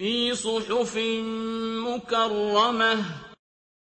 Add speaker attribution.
Speaker 1: فِي صُحُفٍ مُّكَرَّمَةٍ